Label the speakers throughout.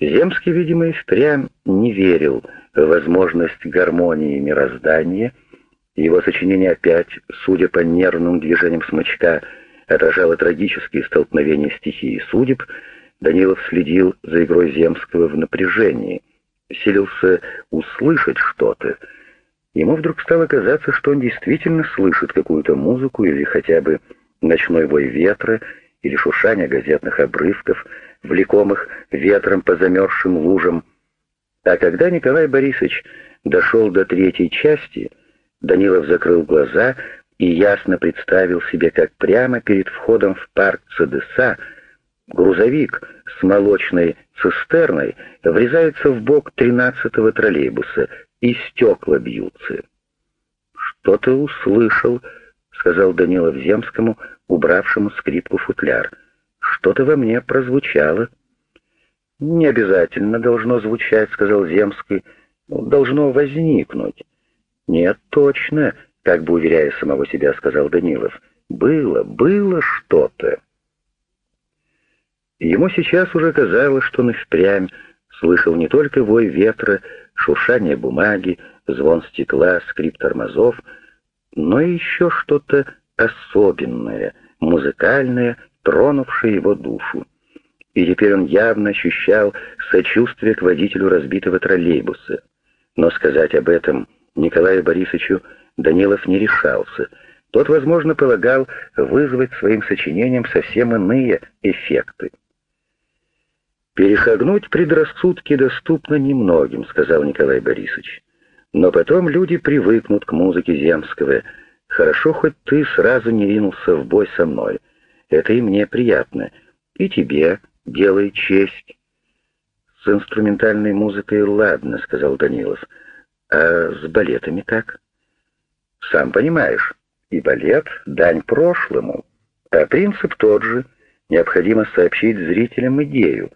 Speaker 1: Земский, видимо, и впрямь не верил в возможность гармонии мироздания. Его сочинение опять, судя по нервным движениям смычка, отражало трагические столкновения стихии судеб. Данилов следил за игрой Земского в напряжении, силился услышать что-то. Ему вдруг стало казаться, что он действительно слышит какую-то музыку или хотя бы ночной вой ветра или шуршание газетных обрывков, влекомых ветром по замерзшим лужам. А когда Николай Борисович дошел до третьей части, Данилов закрыл глаза и ясно представил себе, как прямо перед входом в парк Цедеса грузовик с молочной цистерной врезается в бок тринадцатого троллейбуса, и стекла бьются. «Что ты услышал?» — сказал Данилов Земскому, убравшему скрипку футляр — что-то во мне прозвучало. «Не обязательно должно звучать», — сказал Земский. «Должно возникнуть». «Нет, точно», — как бы уверяя самого себя, сказал Данилов. «Было, было что-то». Ему сейчас уже казалось, что он и впрямь слышал не только вой ветра, шуршание бумаги, звон стекла, скрип тормозов, но и еще что-то особенное, музыкальное тронувший его душу. И теперь он явно ощущал сочувствие к водителю разбитого троллейбуса. Но сказать об этом Николаю Борисовичу Данилов не решался. Тот, возможно, полагал вызвать своим сочинением совсем иные эффекты. «Перешагнуть предрассудки доступно немногим», — сказал Николай Борисович. «Но потом люди привыкнут к музыке Земского. Хорошо, хоть ты сразу не ринулся в бой со мной. Это и мне приятно. И тебе делай честь. С инструментальной музыкой ладно, сказал Данилов. А с балетами как? Сам понимаешь, и балет — дань прошлому. А принцип тот же. Необходимо сообщить зрителям идею.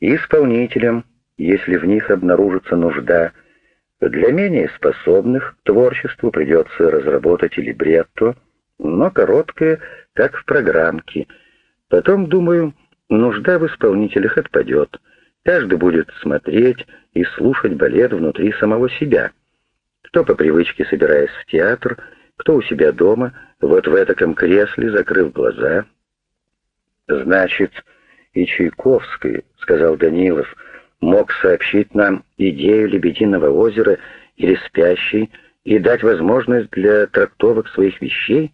Speaker 1: И исполнителям, если в них обнаружится нужда. Для менее способных к творчеству придется разработать и либретто, но короткое — как в программке. Потом, думаю, нужда в исполнителях отпадет. Каждый будет смотреть и слушать балет внутри самого себя. Кто по привычке собираясь в театр, кто у себя дома, вот в этом кресле, закрыв глаза. «Значит, и Чайковский, — сказал Данилов, — мог сообщить нам идею Лебединого озера или спящий и дать возможность для трактовок своих вещей?»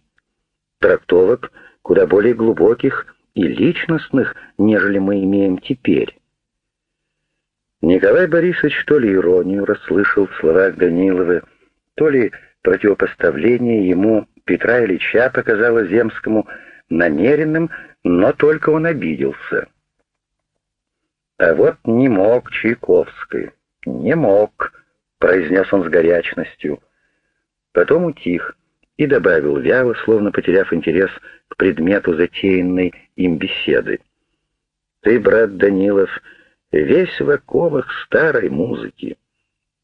Speaker 1: Трактовок куда более глубоких и личностных, нежели мы имеем теперь. Николай Борисович то ли иронию расслышал в словах Данилова, то ли противопоставление ему Петра Ильича показалось Земскому намеренным, но только он обиделся. А вот не мог Чайковский, не мог, произнес он с горячностью. Потом утих, и добавил вяло, словно потеряв интерес к предмету затеянной им беседы. «Ты, брат Данилов, весь в оковах старой музыки,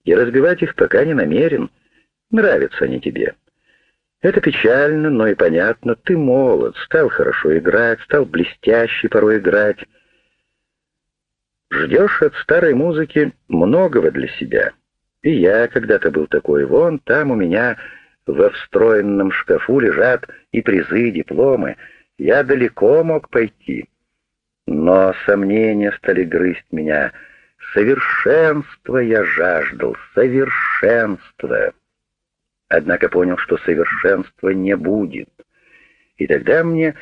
Speaker 1: и разбивать их пока не намерен. Нравятся они тебе. Это печально, но и понятно. Ты молод, стал хорошо играть, стал блестяще порой играть. Ждешь от старой музыки многого для себя. И я когда-то был такой. Вон там у меня во встроенном шкафу лежат и призы, и дипломы. Я далеко мог пойти. Но сомнения стали грызть меня. Совершенства я жаждал, совершенства. Однако понял, что совершенства не будет. И тогда мне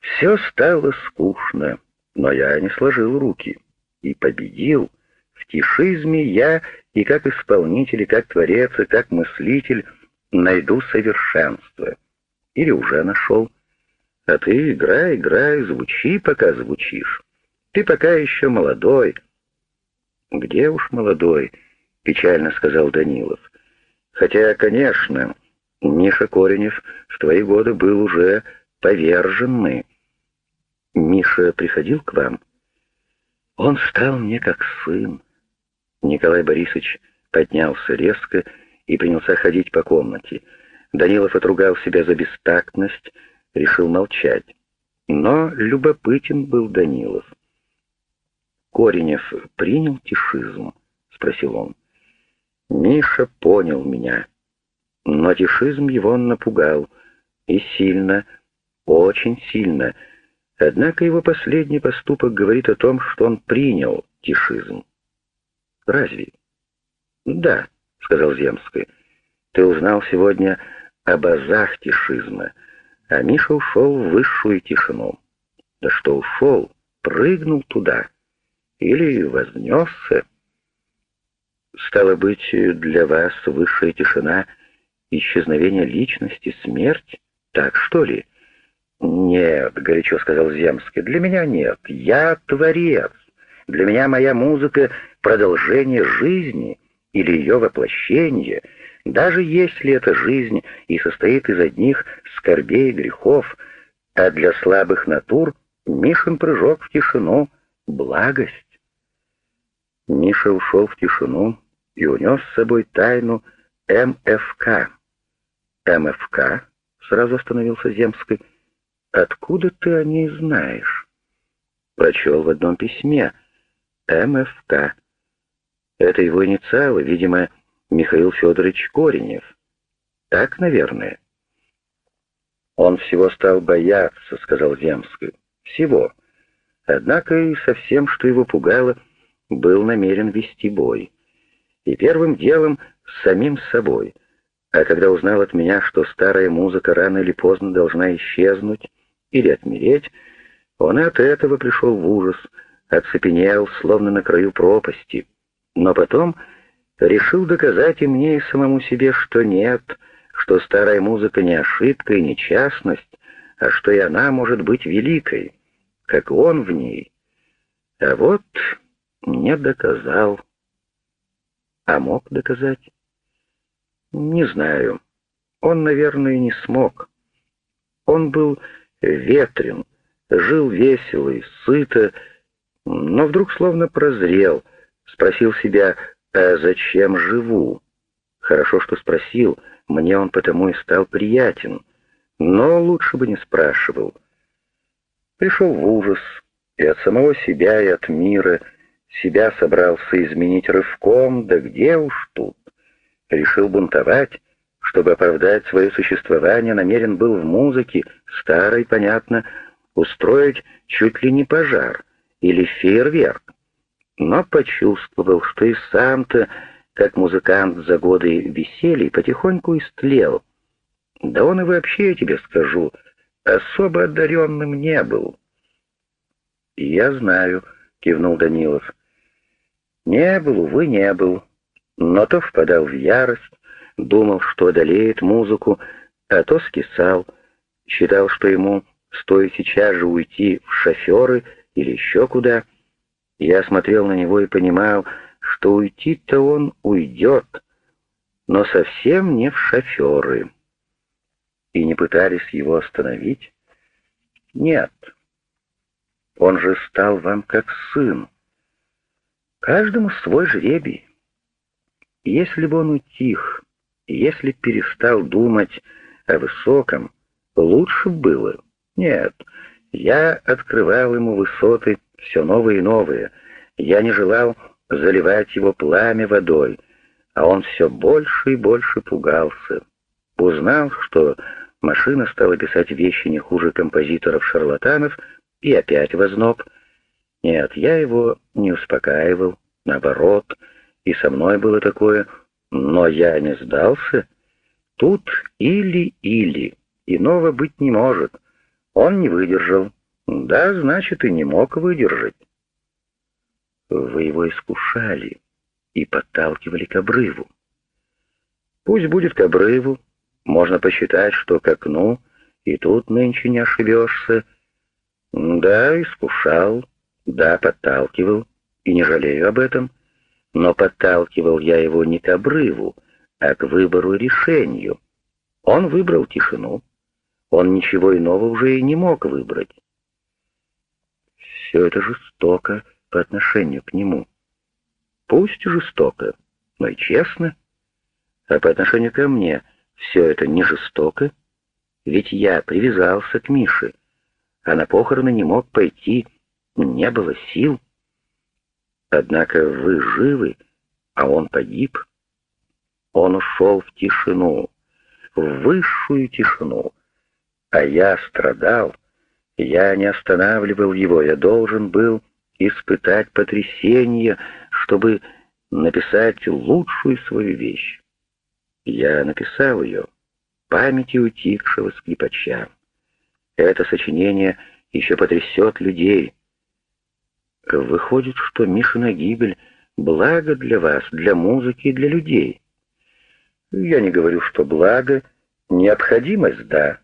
Speaker 1: все стало скучно, но я не сложил руки и победил. В тишизме я и как исполнитель, и как творец, и как мыслитель — найду совершенство. Или уже нашел. А ты играй, играй, звучи, пока звучишь. Ты пока еще молодой. Где уж молодой, печально сказал Данилов. Хотя, конечно, Миша Коренев в твои годы был уже поверженный. Миша приходил к вам? Он стал мне как сын. Николай Борисович поднялся резко и принялся ходить по комнате. Данилов отругал себя за бестактность, решил молчать. Но любопытен был Данилов. Коренев принял тишизм?» — спросил он. Миша понял меня. Но тишизм его напугал. И сильно, очень сильно. Однако его последний поступок говорит о том, что он принял тишизм. «Разве?» «Да», — сказал Земский. «Ты узнал сегодня об азах тишизма, а Миша ушел в высшую тишину. Да что ушел, прыгнул туда. Или вознесся. Стало быть, для вас высшая тишина — исчезновение личности, смерть? Так что ли?» «Нет», — горячо сказал Земский, — «для меня нет. Я творец. Для меня моя музыка — продолжение жизни или ее воплощение, даже если эта жизнь и состоит из одних скорбей и грехов, а для слабых натур Мишин прыжок в тишину — благость». Миша ушел в тишину и унес с собой тайну МФК. МФК, сразу остановился Земский, — Откуда ты о ней знаешь? Прочел в одном письме. МФК. Это его инициалы, видимо, Михаил Федорович Коренев. Так, наверное. Он всего стал бояться, сказал Земский. Всего. Однако и со всем, что его пугало, был намерен вести бой. И первым делом с самим собой. А когда узнал от меня, что старая музыка рано или поздно должна исчезнуть, или отмереть, он и от этого пришел в ужас, оцепенел, словно на краю пропасти. Но потом решил доказать и мне, и самому себе, что нет, что старая музыка не ошибка и не частность, а что и она может быть великой, как он в ней. А вот не доказал. А мог доказать? Не знаю. Он, наверное, не смог. Он был ветрен, жил весело и сыто, но вдруг словно прозрел, спросил себя, а зачем живу? Хорошо, что спросил, мне он потому и стал приятен, но лучше бы не спрашивал. Пришел в ужас и от самого себя, и от мира, себя собрался изменить рывком, да где уж тут. Решил бунтовать, чтобы оправдать свое существование, намерен был в музыке, старой, понятно, устроить чуть ли не пожар или фейерверк. Но почувствовал, что и сам-то, как музыкант за годы веселья, потихоньку истлел. Да он и вообще, я тебе скажу, особо одаренным не был. «Я знаю», — кивнул Данилов. «Не был, увы, не был, но то впадал в ярость, думал, что одолеет музыку, а то скисал, считал, что ему стоит сейчас же уйти в шоферы или еще куда. Я смотрел на него и понимал, что уйти-то он уйдет, но совсем не в шоферы. И не пытались его остановить? Нет. Он же стал вам как сын. Каждому свой жребий. Если бы он утих, если перестал думать о высоком, лучше было. Нет, я открывал ему высоты все новые и новые. Я не желал заливать его пламя водой, а он все больше и больше пугался. Узнал, что машина стала писать вещи не хуже композиторов-шарлатанов, и опять возноб. Нет, я его не успокаивал, наоборот, и со мной было такое но я не сдался. Тут или-или, иного быть не может. Он не выдержал. Да, значит, и не мог выдержать. Вы его искушали и подталкивали к обрыву. Пусть будет к обрыву. Можно посчитать, что к окну, и тут нынче не ошибешься. Да, искушал, да, подталкивал, и не жалею об этом. — но подталкивал я его не к обрыву, а к выбору решению. Он выбрал тишину. Он ничего иного уже и не мог выбрать. Все это жестоко по отношению к нему. Пусть жестоко, но и честно. А по отношению ко мне все это не жестоко, ведь я привязался к Мише, а на похороны не мог пойти, не было сил. Однако вы живы, а он погиб. Он ушел в тишину, в высшую тишину. А я страдал, я не останавливал его, я должен был испытать потрясение, чтобы написать лучшую свою вещь. Я написал ее, памяти утихшего скрипача. Это сочинение еще потрясет людей. Выходит, что Мишина гибель — благо для вас, для музыки и для людей. Я не говорю, что благо, необходимость — да.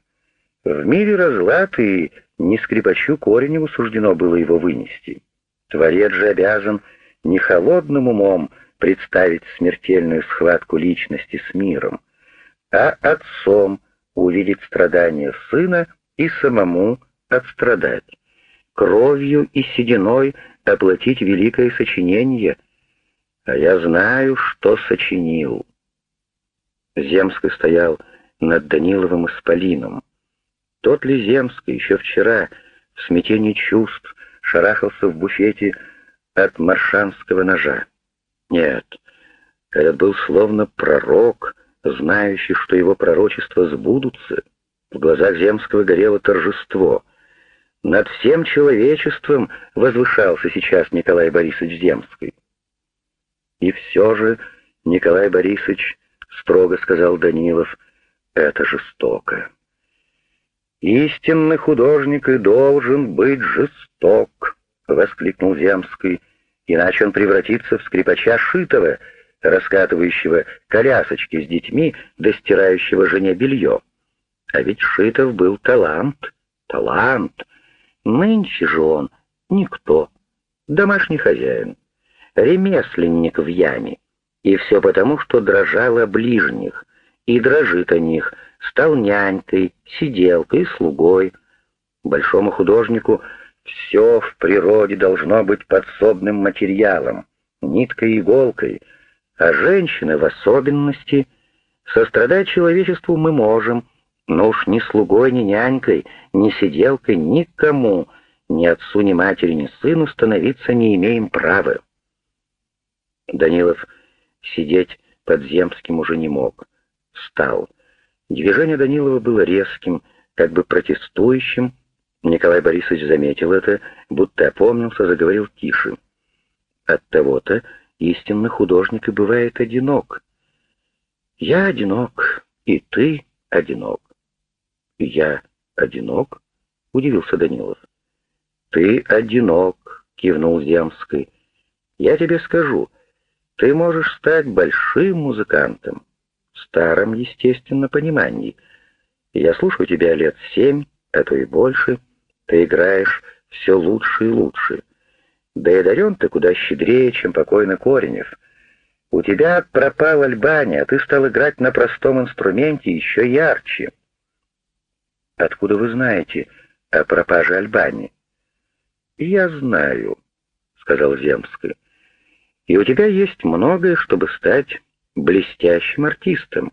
Speaker 1: В мире разлад, и не скрипачу Кореневу суждено было его вынести. Творец же обязан не холодным умом представить смертельную схватку личности с миром, а отцом увидеть страдания сына и самому отстрадать, кровью и сединой оплатить великое сочинение, а я знаю, что сочинил. Земский стоял над Даниловым исполином. Тот ли Земский еще вчера в смятении чувств шарахался в буфете от маршанского ножа? Нет, этот был словно пророк, знающий, что его пророчества сбудутся. В глазах Земского горело торжество. Над всем человечеством возвышался сейчас Николай Борисович Земский. И все же, Николай Борисович, строго сказал Данилов, это жестоко. «Истинный художник и должен быть жесток», — воскликнул Земский, «иначе он превратится в скрипача Шитова, раскатывающего колясочки с детьми, достирающего жене белье. А ведь Шитов был талант, талант. Нынче же он никто, домашний хозяин, ремесленник в яме. И все потому, что дрожал о ближних, и дрожит о них, стал нянькой, сиделкой, слугой. Большому художнику все в природе должно быть подсобным материалом, ниткой и иголкой, а женщины в особенности. Сострадать человечеству мы можем — но уж ни слугой, ни нянькой, ни сиделкой, никому, ни отцу, ни матери, ни сыну становиться не имеем права. Данилов сидеть под Земским уже не мог. Встал. Движение Данилова было резким, как бы протестующим. Николай Борисович заметил это, будто опомнился, заговорил тише. От того-то истинный художник и бывает одинок. Я одинок, и ты одинок. «Я одинок?» — удивился Данилов. «Ты одинок», — кивнул Земский. «Я тебе скажу, ты можешь стать большим музыкантом, старом, естественно, понимании. Я слушаю тебя лет семь, а то и больше. Ты играешь все лучше и лучше. Да и дарен ты куда щедрее, чем покойный Коренев. У тебя пропал Альбания, а ты стал играть на простом инструменте еще ярче». Откуда вы знаете о пропаже Альбани? Я знаю, сказал Земский. И у тебя есть многое, чтобы стать блестящим артистом.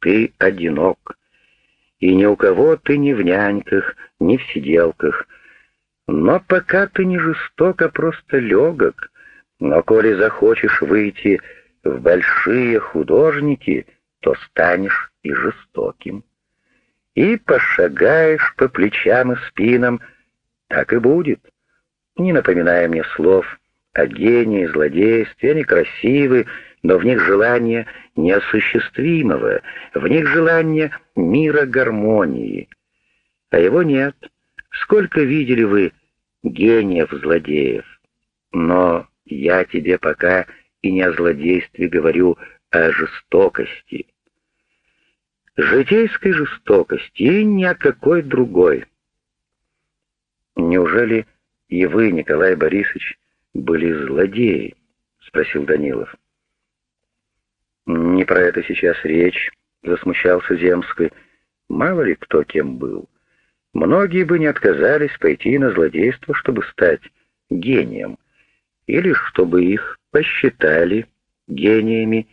Speaker 1: Ты одинок. И ни у кого ты ни в няньках, ни в сиделках. Но пока ты не жесток, а просто легок. Но коли захочешь выйти в большие художники, то станешь и жестоким и пошагаешь по плечам и спинам, так и будет. Не напоминая мне слов о гении, злодействе, они красивы, но в них желание неосуществимого, в них желание мира гармонии. А его нет. Сколько видели вы гениев-злодеев? Но я тебе пока и не о злодействе говорю, а о жестокости житейской жестокости и ни о какой другой. «Неужели и вы, Николай Борисович, были злодеи?» — спросил Данилов. «Не про это сейчас речь», — засмущался Земский. «Мало ли кто кем был. Многие бы не отказались пойти на злодейство, чтобы стать гением, или чтобы их посчитали гениями.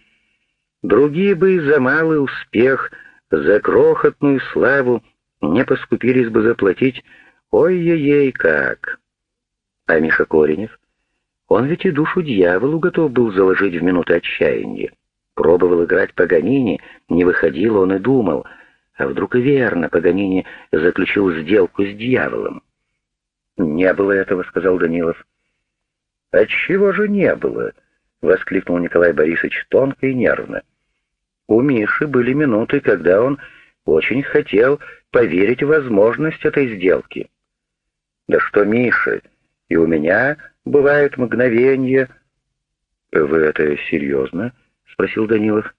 Speaker 1: Другие бы за малый успех — за крохотную славу не поскупились бы заплатить ой-ей-ей как. А Миша Коренев, Он ведь и душу дьяволу готов был заложить в минуты отчаяния. Пробовал играть Паганини, не выходил он и думал, а вдруг и верно Паганини заключил сделку с дьяволом. «Не было этого», — сказал Данилов. «Отчего же не было?» — воскликнул Николай Борисович тонко и нервно. У Миши были минуты, когда он очень хотел поверить в возможность этой сделки. «Да что, Миша, и у меня бывают мгновения...» «Вы это серьезно?» — спросил Данилов.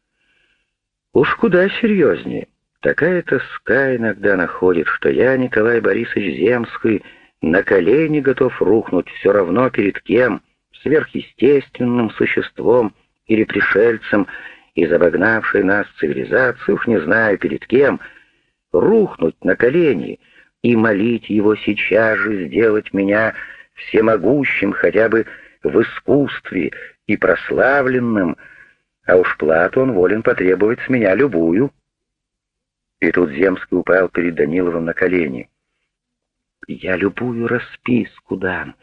Speaker 1: «Уж куда серьезнее. Такая тоска иногда находит, что я, Николай Борисович Земский, на колени готов рухнуть все равно перед кем, сверхъестественным существом или пришельцем, из обогнавшей нас цивилизации, уж не знаю перед кем, рухнуть на колени и молить его сейчас же сделать меня всемогущим хотя бы в искусстве и прославленным, а уж плату он волен потребовать с меня любую. И тут Земский упал перед Даниловым на колени. Я любую расписку дам,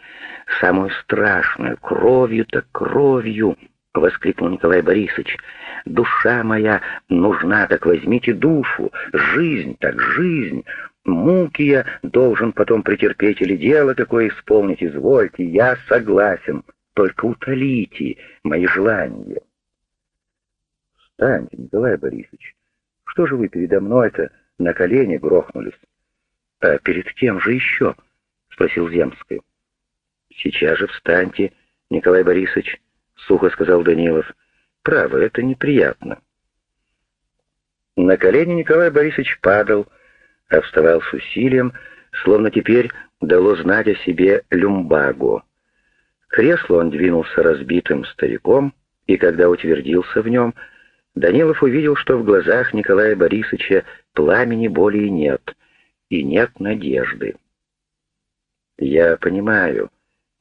Speaker 1: самую страшную, кровью так кровью, — воскликнул Николай Борисович. «Душа моя нужна, так возьмите душу, жизнь так жизнь, муки я должен потом претерпеть или дело какое исполнить, извольте, я согласен, только утолите мои желания». «Встаньте, Николай Борисович, что же вы передо мной-то на колени грохнулись?» «А перед кем же еще?» — спросил Земский. «Сейчас же встаньте, Николай Борисович», — сухо сказал Данилов. «Право, это неприятно». На колени Николай Борисович падал, а вставал с усилием, словно теперь дало знать о себе люмбагу. К креслу он двинулся разбитым стариком, и когда утвердился в нем, Данилов увидел, что в глазах Николая Борисовича пламени более нет — и нет надежды. «Я понимаю,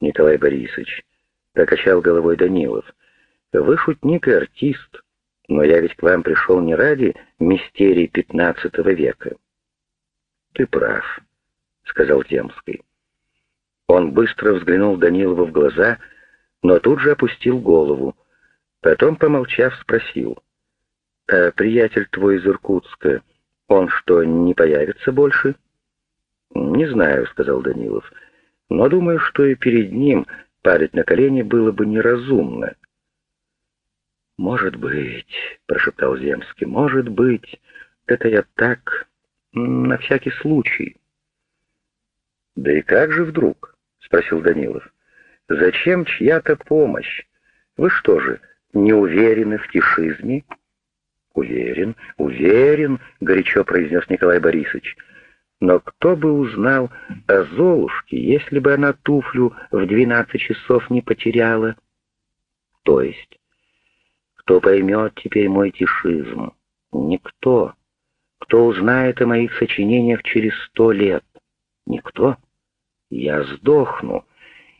Speaker 1: Николай Борисович», — покачал головой Данилов, — «вы шутник и артист, но я ведь к вам пришел не ради мистерий пятнадцатого века». «Ты прав», — сказал Темский. Он быстро взглянул Данилову в глаза, но тут же опустил голову. Потом, помолчав, спросил. «А приятель твой из Иркутска, он что, не появится больше?» «Не знаю», — сказал Данилов, — «но думаю, что и перед ним падать на колени было бы неразумно». «Может быть», — прошептал Земский, — «может быть, это я так, на всякий случай». «Да и как же вдруг?» — спросил Данилов. «Зачем чья-то помощь? Вы что же, не уверены в тишизме?» «Уверен, уверен», — горячо произнес Николай Борисович. Но кто бы узнал о Золушке, если бы она туфлю в двенадцать часов не потеряла? То есть, кто поймет теперь мой тишизм? Никто. Кто узнает о моих сочинениях через сто лет? Никто. Я сдохну,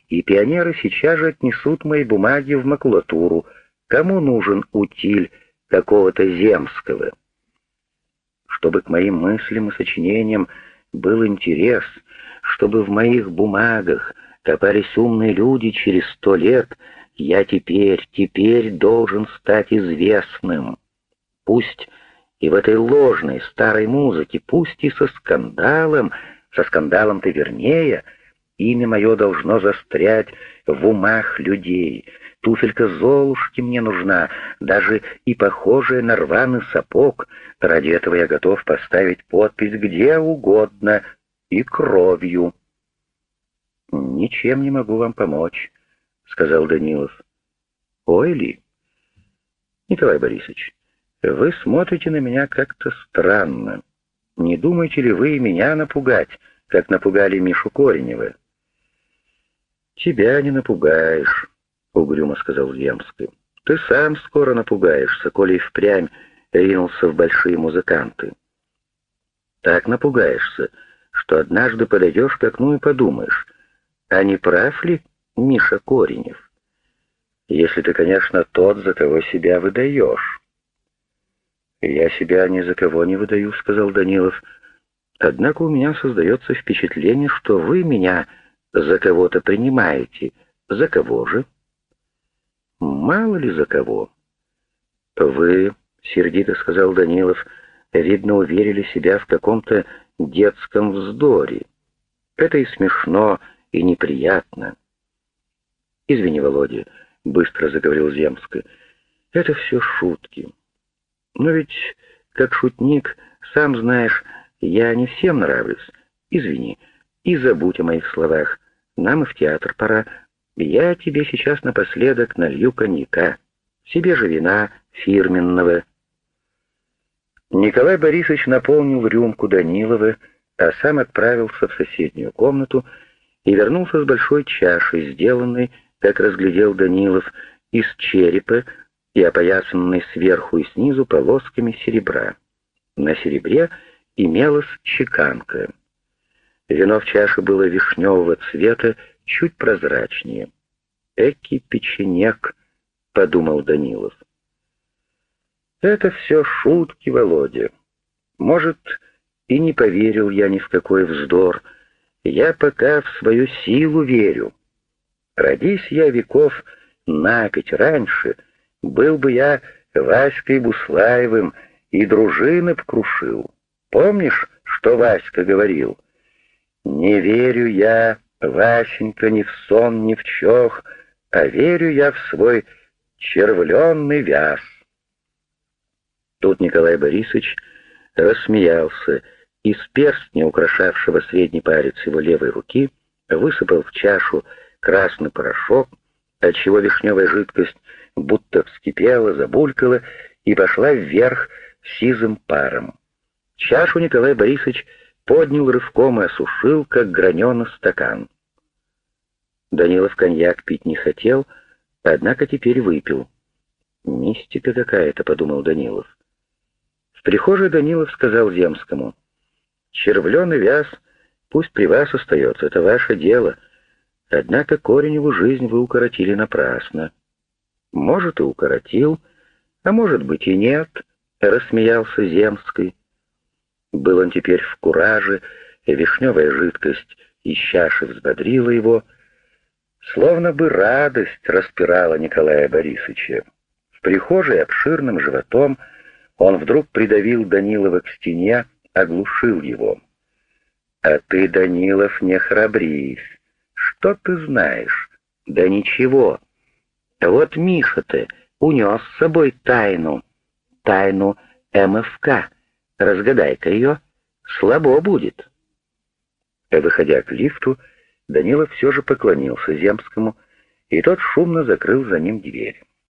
Speaker 1: и пионеры сейчас же отнесут мои бумаги в макулатуру. Кому нужен утиль какого-то земского? Чтобы к моим мыслям и сочинениям был интерес, чтобы в моих бумагах копались умные люди через сто лет, я теперь, теперь должен стать известным. Пусть и в этой ложной старой музыке, пусть и со скандалом, со скандалом-то вернее, имя мое должно застрять в умах людей. Туфелька Золушки мне нужна, даже и похожая на рваный сапог. Ради этого я готов поставить подпись где угодно и кровью. «Ничем не могу вам помочь», — сказал Данилов. «Ой ли?» «Николай Борисович, вы смотрите на меня как-то странно. Не думаете ли вы меня напугать, как напугали Мишу Коренева?» «Тебя не напугаешь», — угрюмо сказал Земский. «Ты сам скоро напугаешься, коли впрямь ринулся в большие музыканты. Так напугаешься, что однажды подойдешь к окну и подумаешь, а не прав ли Миша Коренев? Если ты, конечно, тот, за кого себя выдаешь». «Я себя ни за кого не выдаю», — сказал Данилов. «Однако у меня создается впечатление, что вы меня за кого-то принимаете. За кого же?» Мало ли за кого. «Вы, — сердито сказал Данилов, — видно, уверили себя в каком-то детском вздоре. Это и смешно, и неприятно». «Извини, Володя», — быстро заговорил Земский, — «это все шутки. Но ведь, как шутник, сам знаешь, я не всем нравлюсь. Извини, и забудь о моих словах. Нам и в театр пора. Я тебе сейчас напоследок налью коньяка. Себе же вина фирменного». Николай Борисович наполнил рюмку Данилова, а сам отправился в соседнюю комнату и вернулся с большой чашей, сделанной, как разглядел Данилов, из черепа и опоясанной сверху и снизу полосками серебра. На серебре имелась чеканка. Вино в чаше было вишневого цвета, чуть прозрачнее. «Эки печенек», — подумал Данилов. «Это все шутки, Володя. Может, и не поверил я ни в какой вздор. Я пока в свою силу верю. Родись я веков на пять раньше, был бы я Васькой Буслаевым и дружины б крушил. Помнишь, что Васька говорил? Не верю я, Васенька, ни в сон, ни в чох, а верю я в свой червленный вяз. Тут Николай Борисович рассмеялся, из перстня, украшавшего средний палец его левой руки, высыпал в чашу красный порошок, отчего вишневая жидкость будто вскипела, забулькала и пошла вверх сизым паром. Чашу Николай Борисович поднял рывком и осушил, как граненый стакан. Данилов коньяк пить не хотел, однако теперь выпил. «Мистика какая-то», — подумал Данилов. В прихожей Данилов сказал Земскому, «Червленый вяз пусть при вас остается, это ваше дело, однако кореневу жизнь вы укоротили напрасно». «Может, и укоротил, а может быть и нет», — рассмеялся Земский. Был он теперь в кураже, и вишневая жидкость из чаши взбодрила его, словно бы радость распирала Николая Борисовича. В прихожей обширным животом он вдруг придавил Данилова к стене, оглушил его. «А ты, Данилов, не храбрись. Что ты знаешь? Да ничего. Вот Миша-то унес с собой тайну, тайну МФК. Разгадай-ка ее, слабо будет». Выходя к лифту, Данилов все же поклонился Земскому, и тот шумно закрыл за ним дверь.